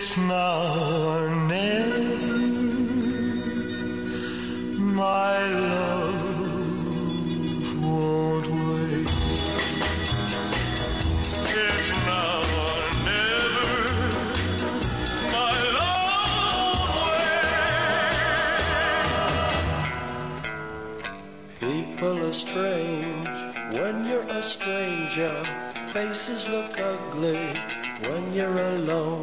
It's now or never. My love won't wait. It's now People are strange when you're a stranger. Faces look ugly when you're alone.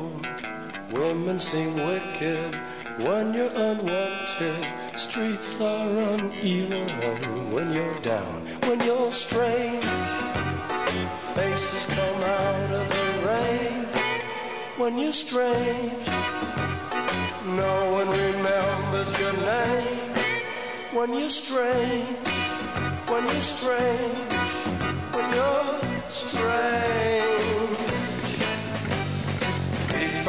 Women seem wicked when you're unwanted. Streets are uneven when you're down. When you're strange, faces come out of the rain. When you're strange, no one remembers your name when you're strange, when you're strange, when you're strange.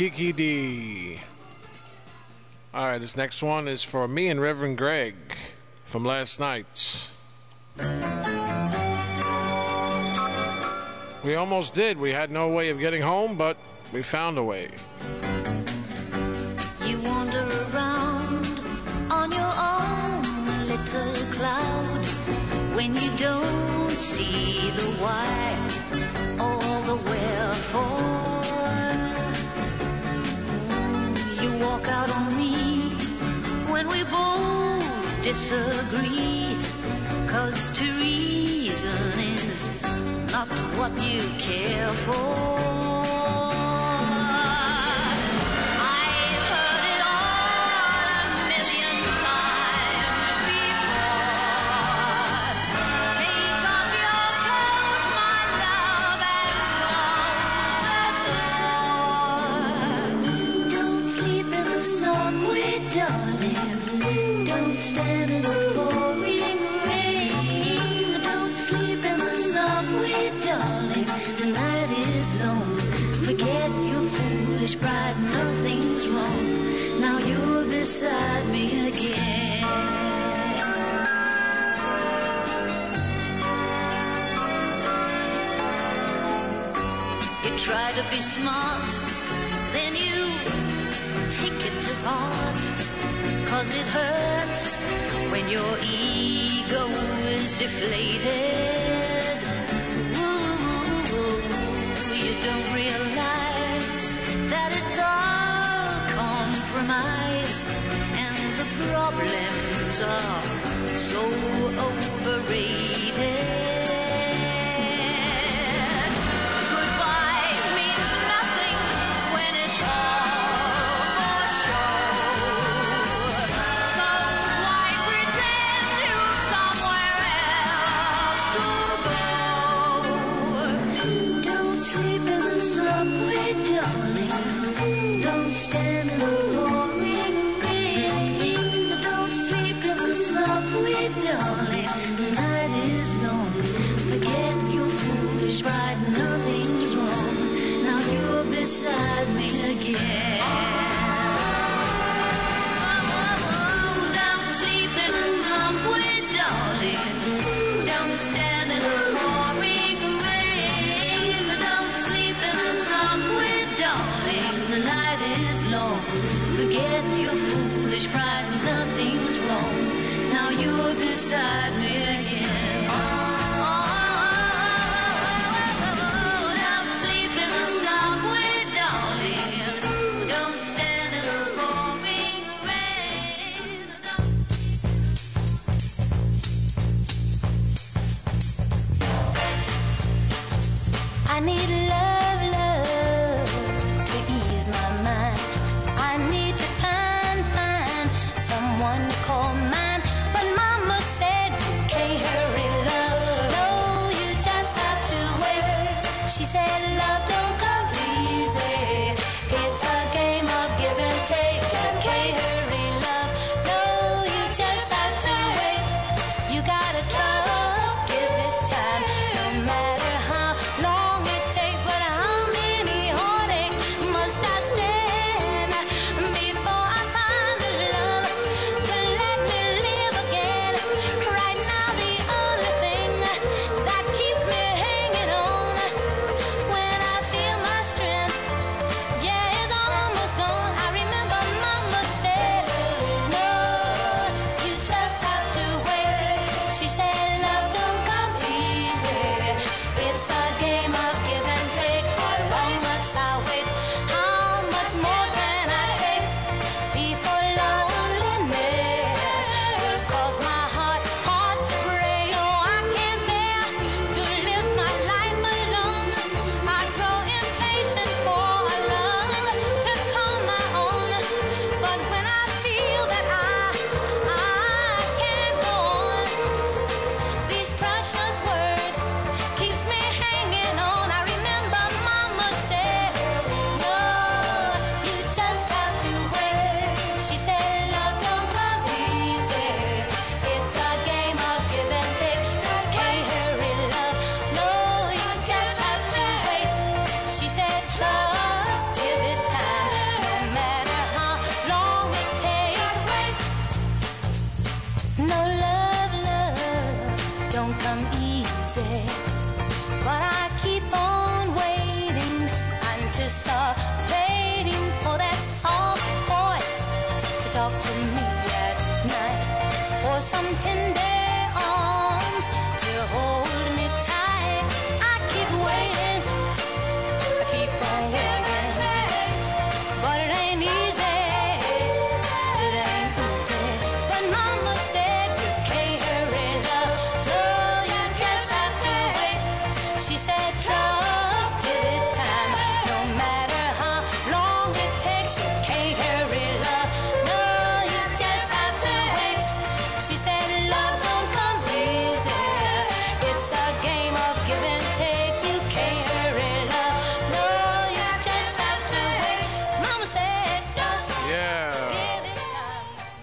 Kiki D. All right, this next one is for me and Reverend Greg from last night. We almost did. We had no way of getting home, but we found a way. disagree. Cause to reason is not what you care for. be smart, then you take it to heart. Cause it hurts when your ego is deflated. Ooh, you don't realize that it's all compromise, and the problems are so overrated.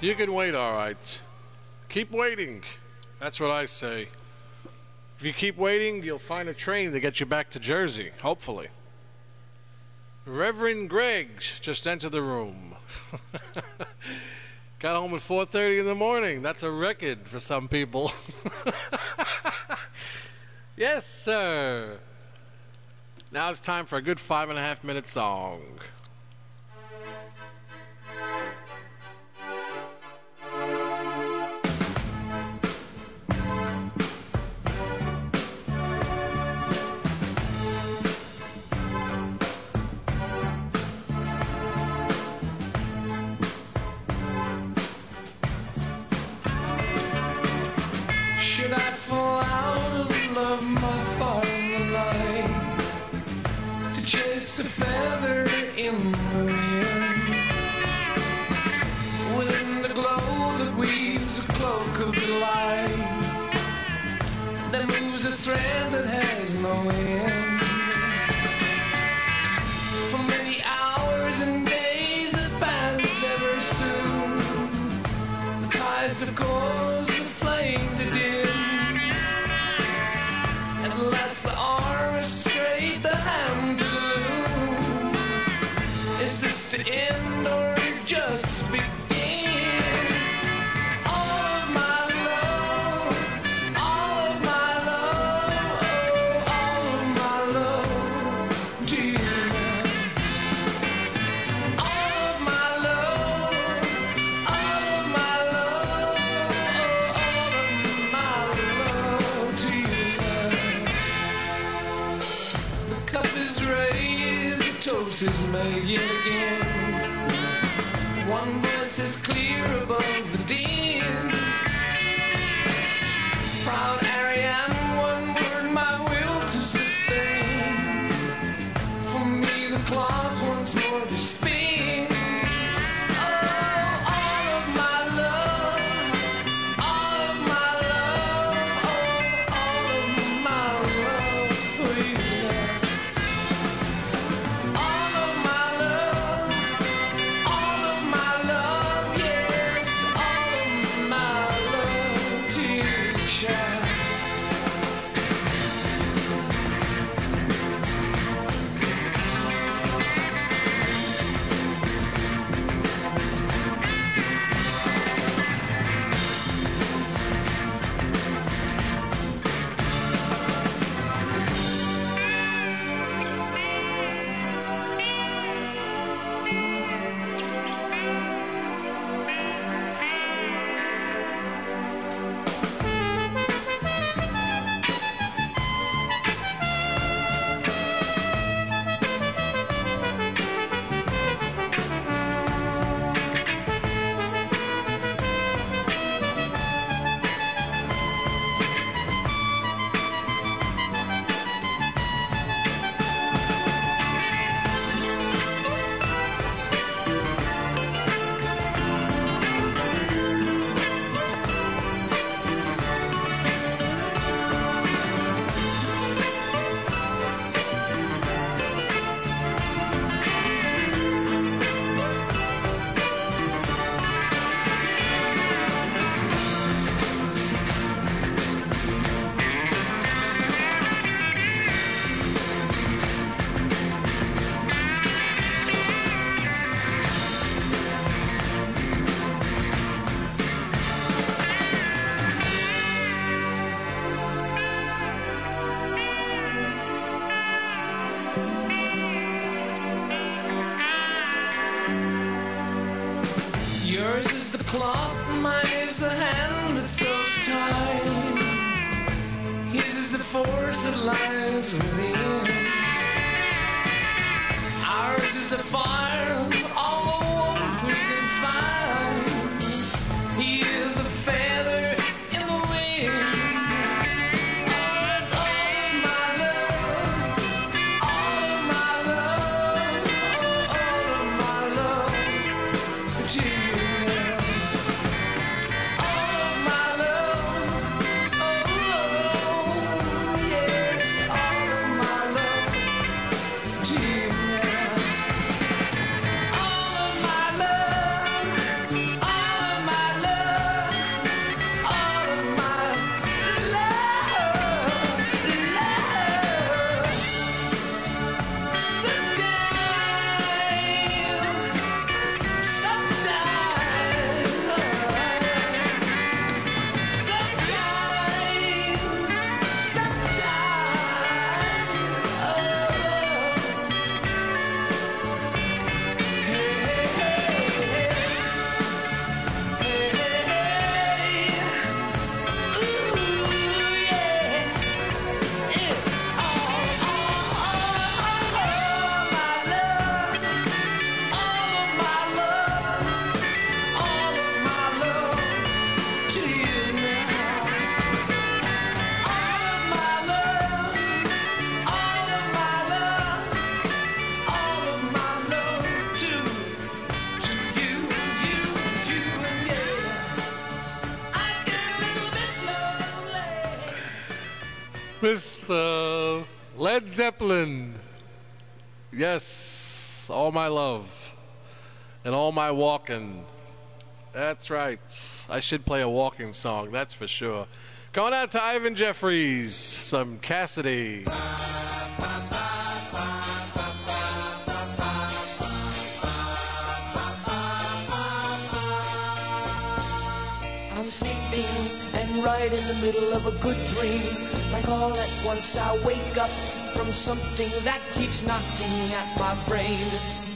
You can wait, all right. Keep waiting. That's what I say. If you keep waiting, you'll find a train to get you back to Jersey, hopefully. Reverend Gregg's just entered the room. Got home at 4:30 in the morning. That's a record for some people. yes, sir. Now it's time for a good five and a half minute song. feather in the wind. Within the glow that weaves a cloak of delight, that moves a thread. sangue. Zeppelin. Yes, all my love and all my walking. That's right. I should play a walking song, that's for sure. Going out to Ivan Jeffries, some Cassidy. I'm sleeping and right in the middle of a good dream. Like all at once I wake up from something that keeps knocking at my brain.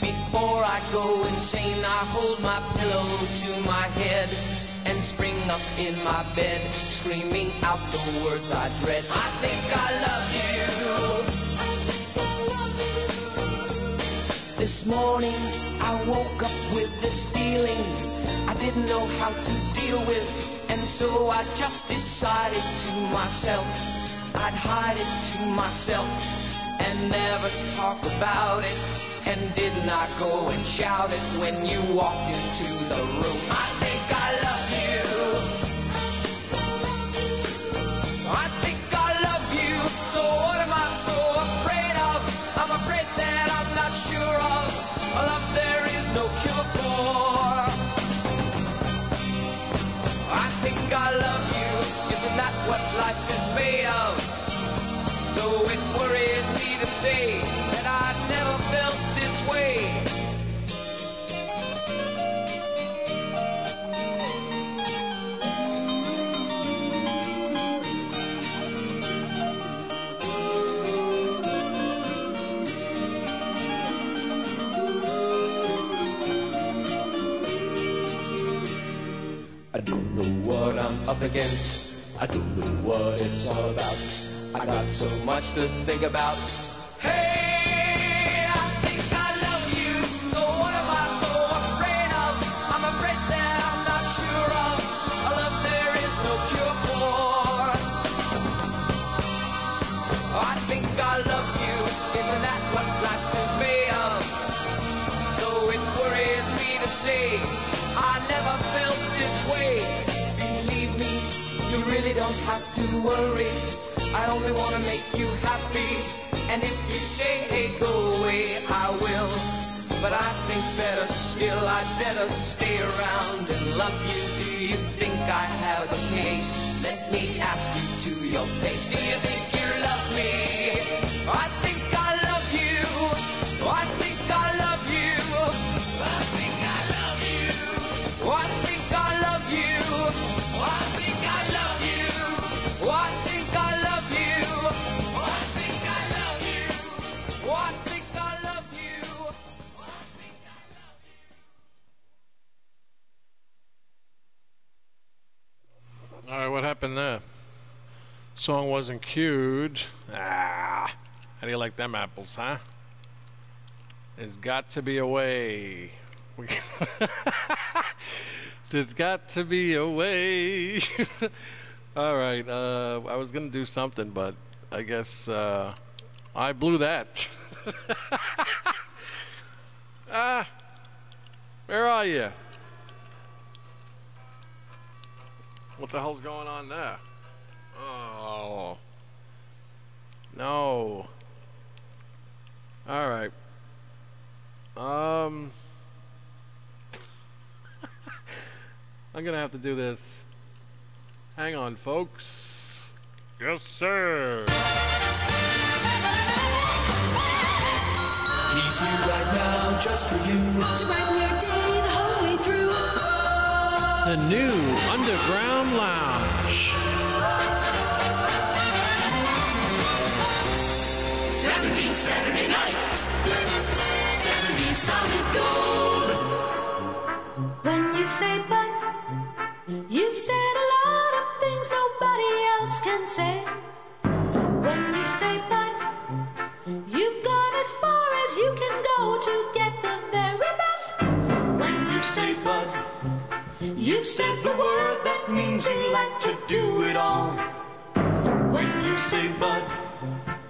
Before I go insane, I hold my pillow to my head and spring up in my bed, screaming out the words I dread. I think I love you. This morning I woke up with this feeling I didn't know how to deal with, and so I just decided to myself I'd hide it to myself and never talk about it. And did not go and shout it when you walked into the room. Say that I never felt this way. I don't know what I'm up against. I don't know what it's all about. I got so much to think about. Worry. I only want to make you happy. And if you say, hey, go away, I will. But I think better still, I'd better stay around and love you. Do you think I have a case? Let me ask you to your face. Do you think you love me? I think happened there? Song wasn't cued. Ah, how do you like them apples, huh? There's got to be a way. There's got to be a way. All right, uh, I was gonna do something, but I guess uh, I blew that. ah, where are you? What the hell's going on there? Oh. No. Alright. Um. I'm gonna have to do this. Hang on, folks. Yes, sir. He's here right now, just for you the new Underground Lounge. 70 Saturday night. 70 solid gold. When you say seems you like to do it all. When you say bud,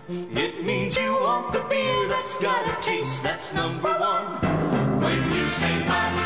it means you want the beer that's got a taste that's number one. When you say "bud."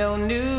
No news.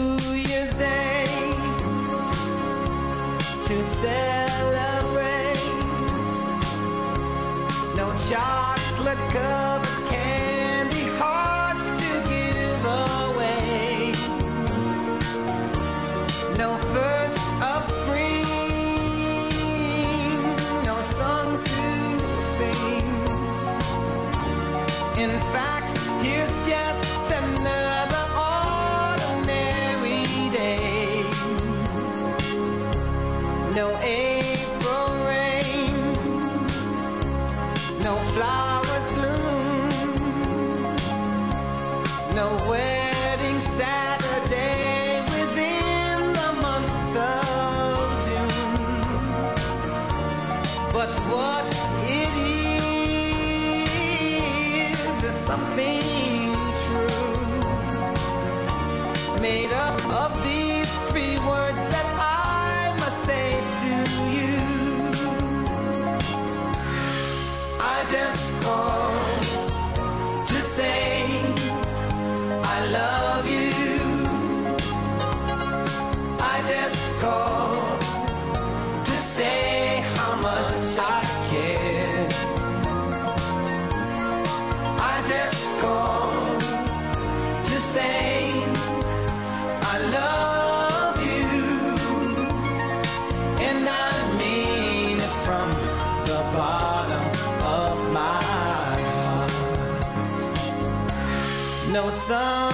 sun.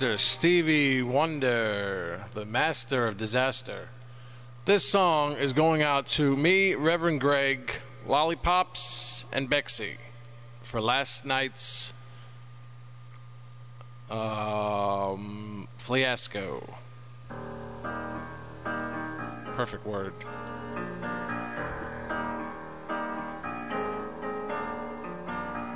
Mr. Stevie Wonder, the master of disaster. This song is going out to me, Reverend Greg, Lollipops, and Bexy for last night's um, fiasco. Perfect word.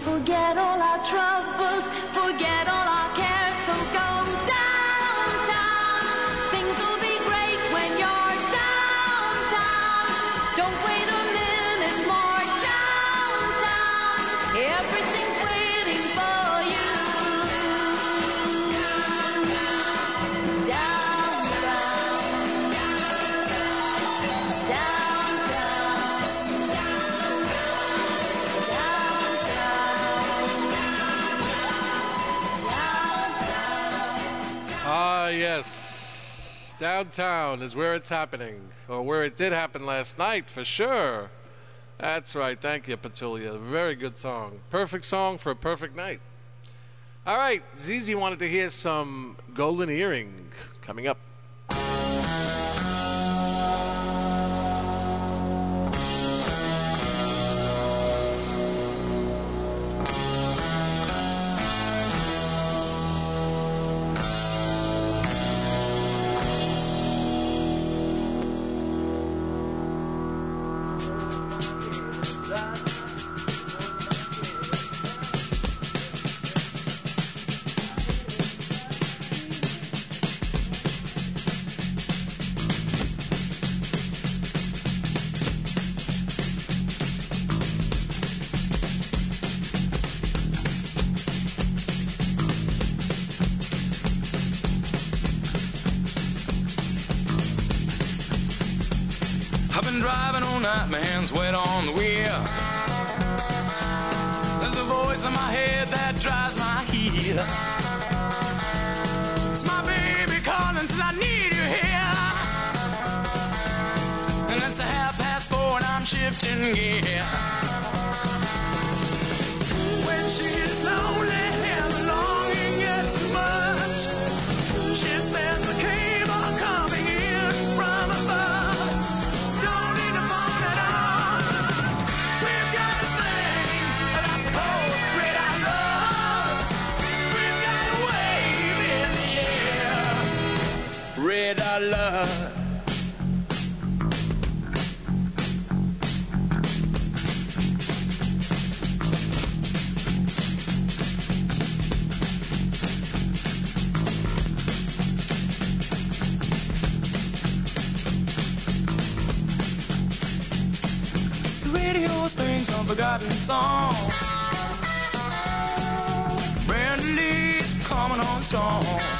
forget all our troubles, Downtown is where it's happening, or where it did happen last night for sure. That's right. Thank you, Petula. Very good song. Perfect song for a perfect night. All right. Zizi wanted to hear some Golden Earring coming up. I've night, my hands wet on the wheel. There's a voice in my head that drives my heel. It's my baby calling, says I need you here. And it's a half past four and I'm shifting gear. When she's lonely love. some forgotten song. Brenda Lee, coming on strong.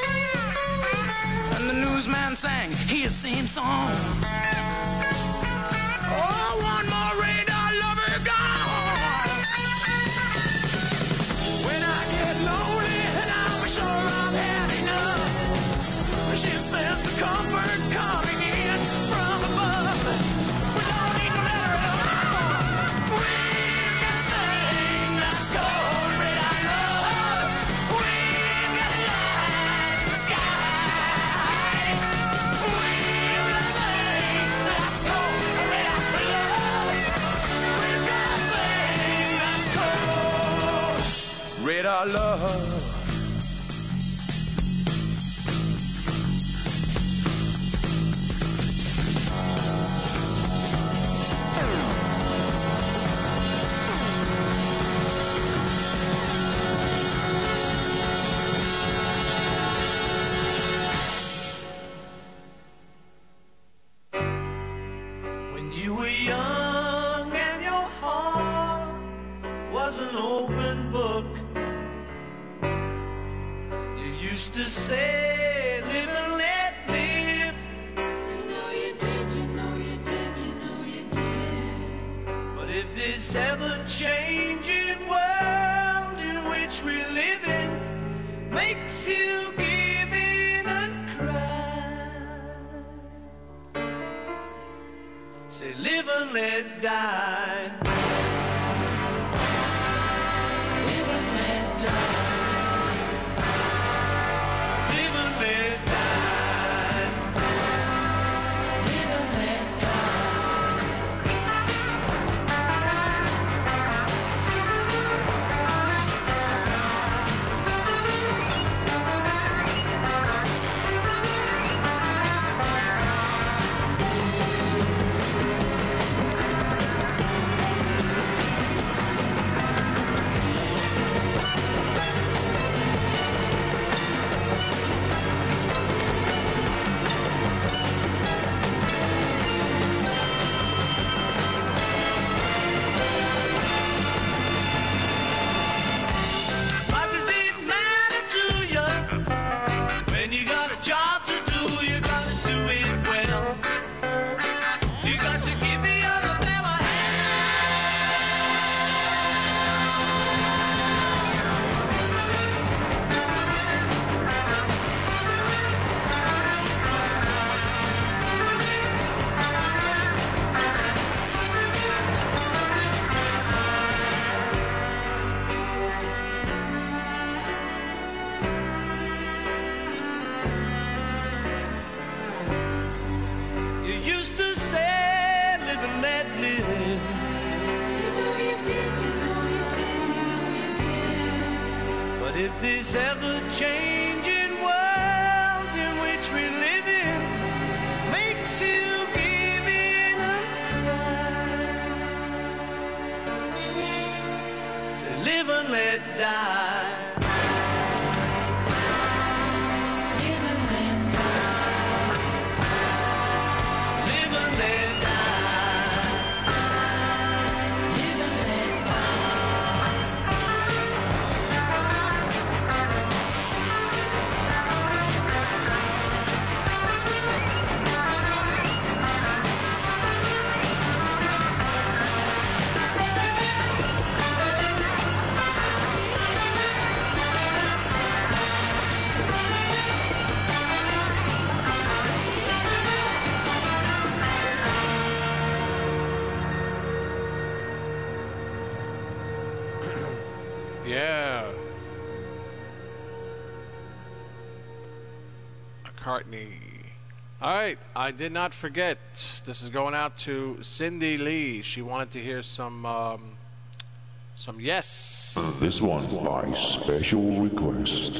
the newsman sang his same song. say this ever-changing I did not forget. This is going out to Cindy Lee. She wanted to hear some, um, some yes. This one's by special request.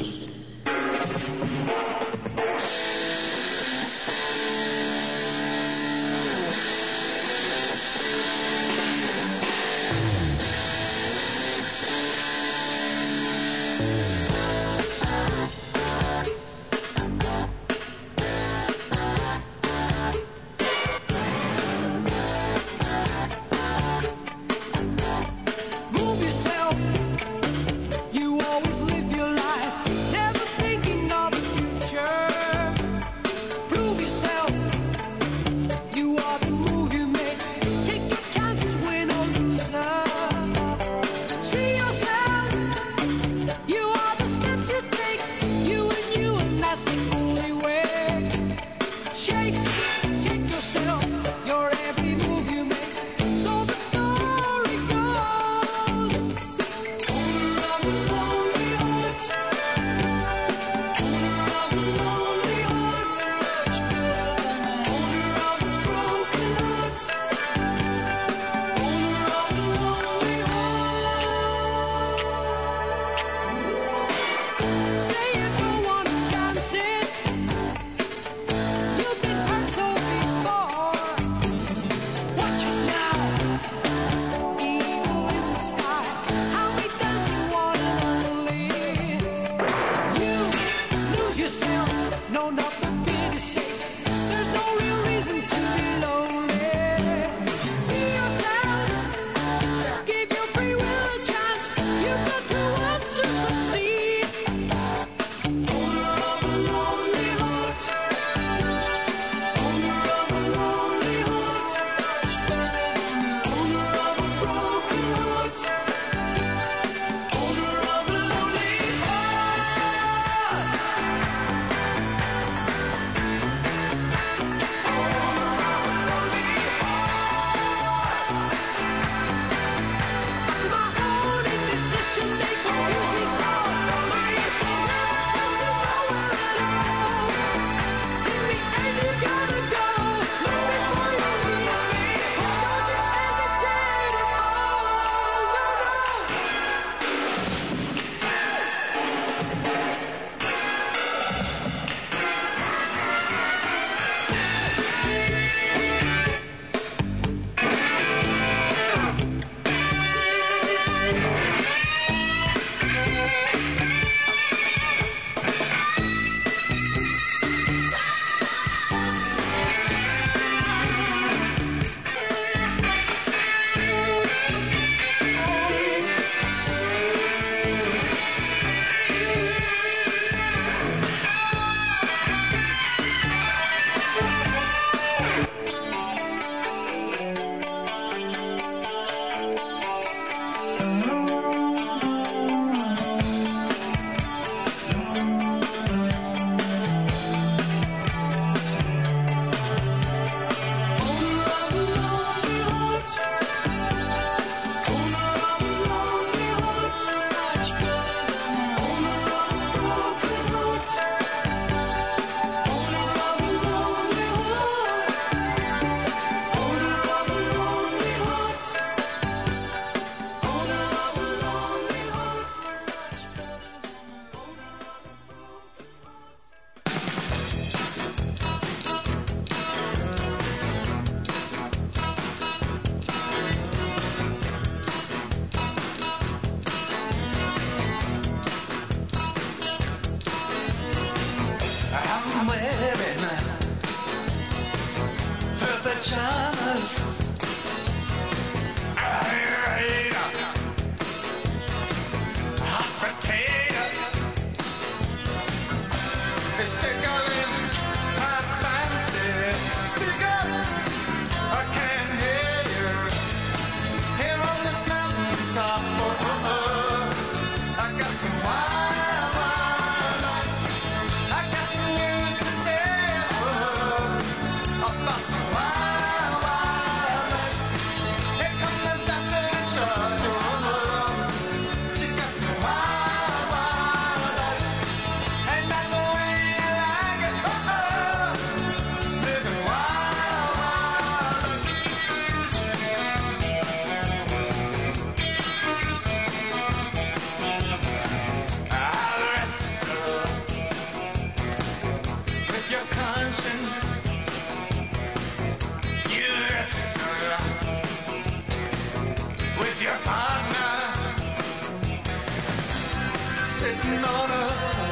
sitting on a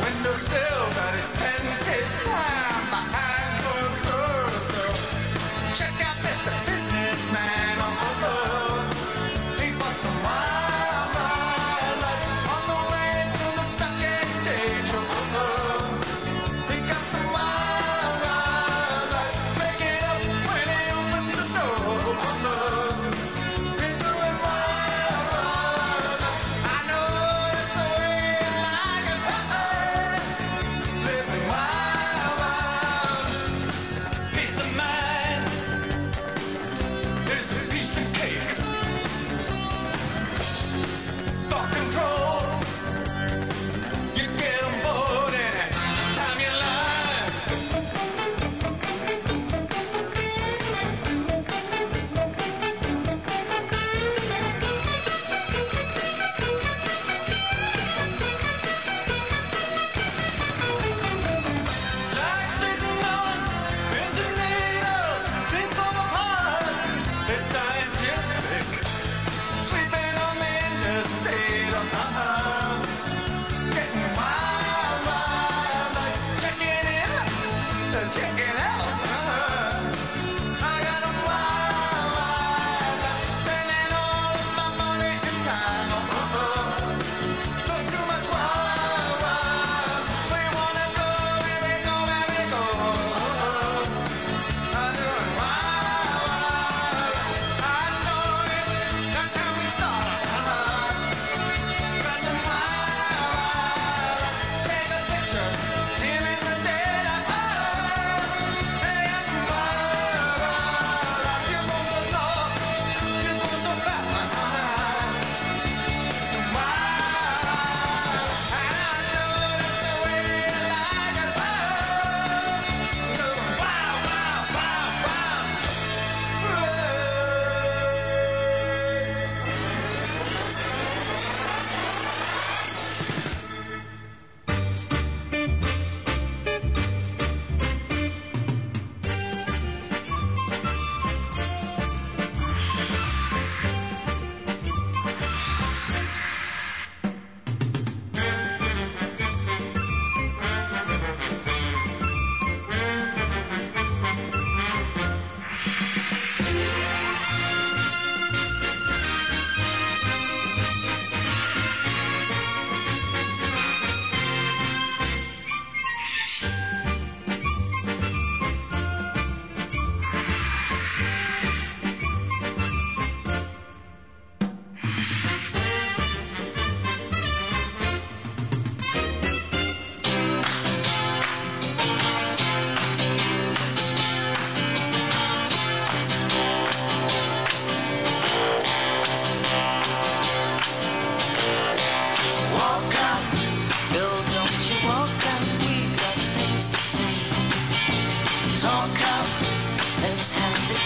windowsill.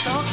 talk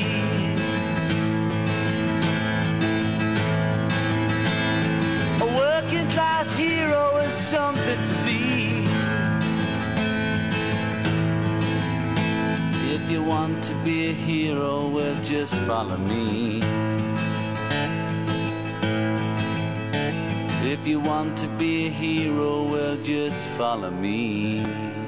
Something to be. If you want to be a hero, well, just follow me. If you want to be a hero, well, just follow me.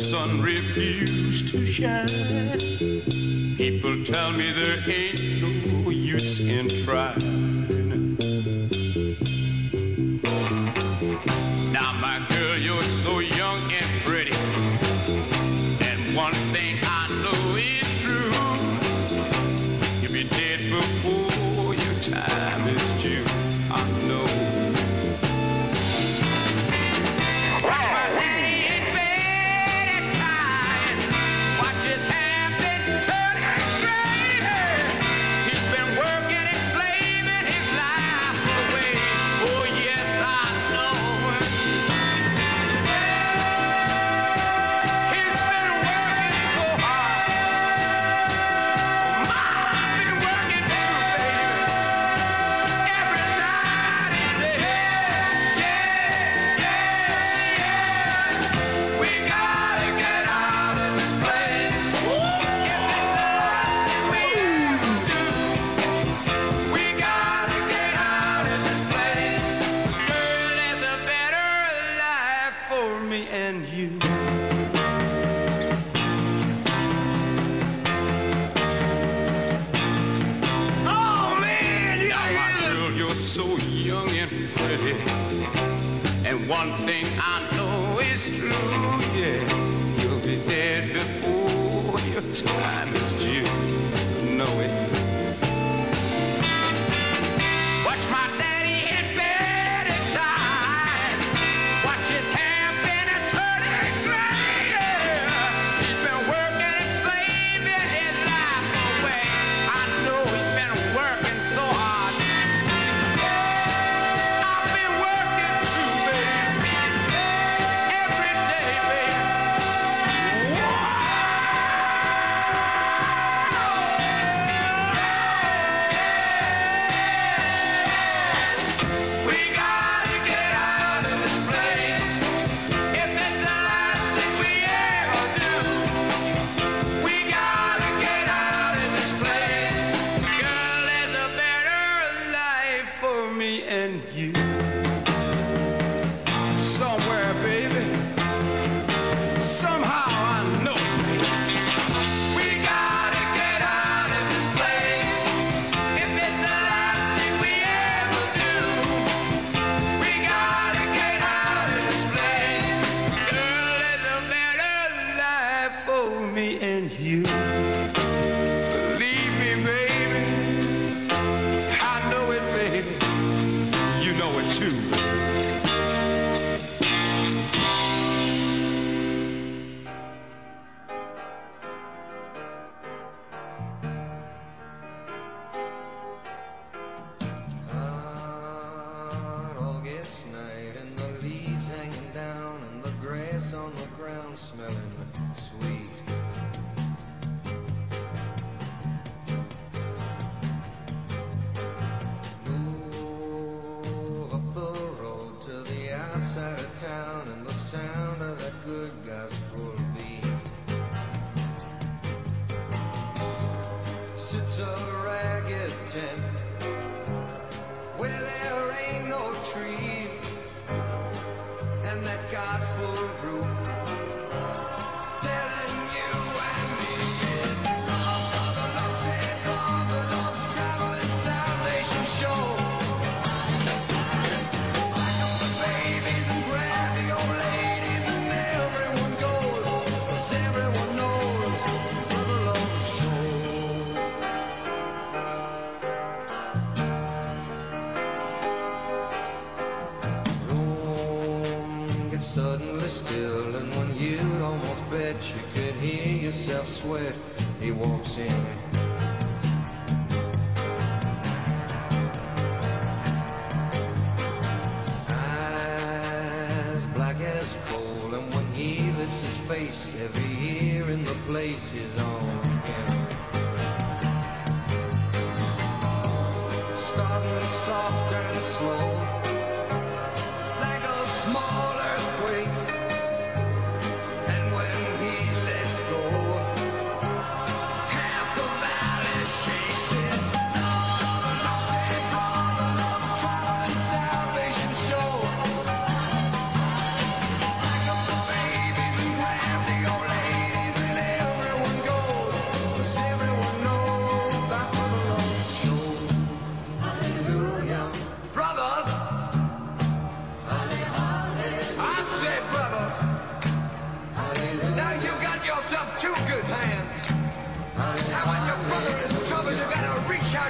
sun refused to shine. People tell me there ain't. place his own.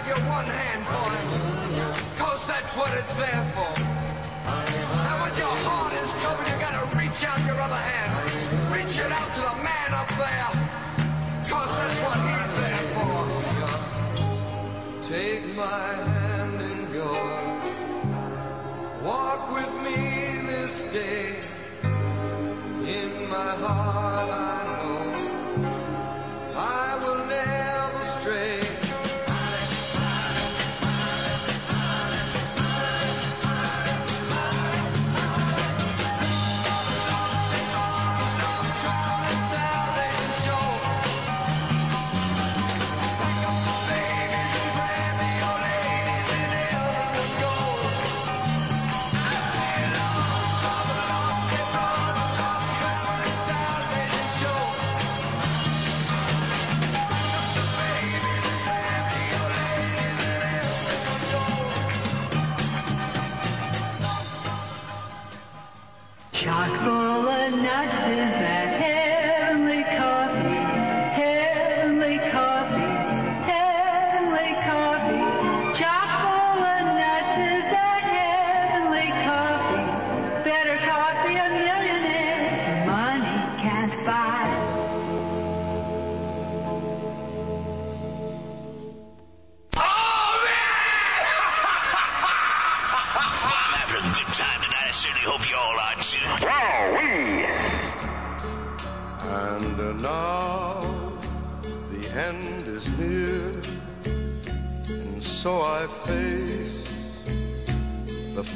out your one hand for him. Cause that's what it's there for. And when your heart is troubled, you gotta reach out your other hand. Reach it out to the man up there. Cause that's what he's there for. Take my hand and go. Walk with me this day. In my heart.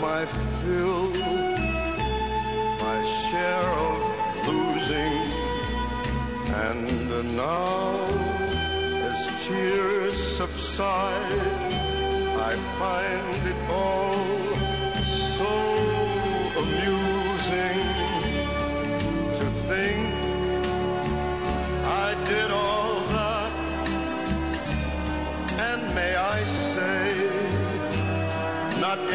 my fill, my share of losing, and now as tears subside, I find it all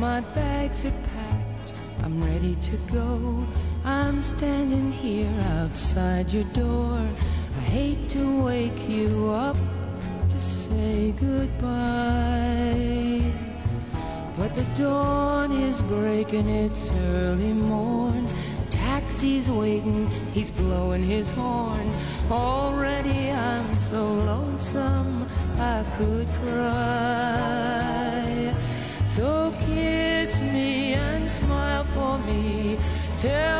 my bags are packed, I'm ready to go. I'm standing here outside your door. I hate to wake you up to say goodbye. But the dawn is breaking, it's early morn. Taxi's waiting, he's blowing his horn. Already I'm so lonesome I could cry. for me. Tell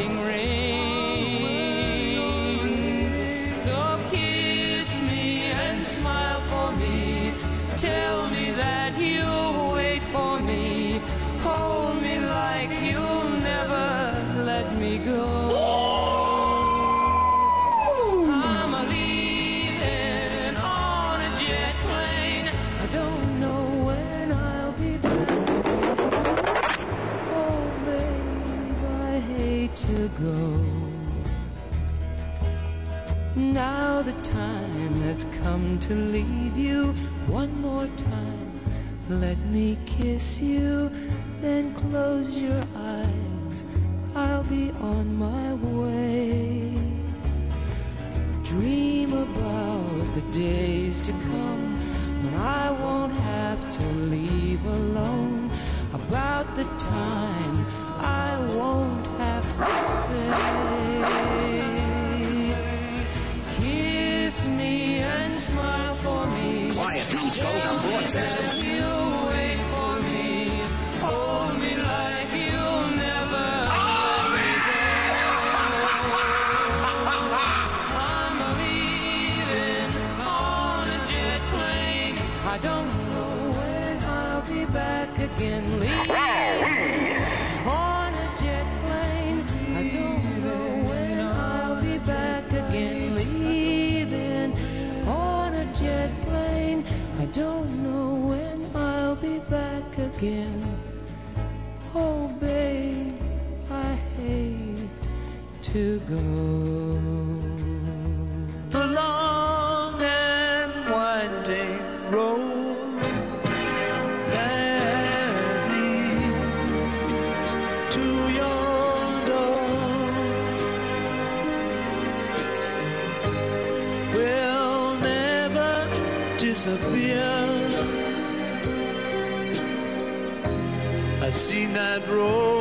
come to leave you one more time. Let me kiss you, then close your eyes. I'll be on my way. Dream about the days to come when I won't have to leave alone. About the time I won't have to. to go. The long and winding road that leads to your door will never disappear. I've seen that road.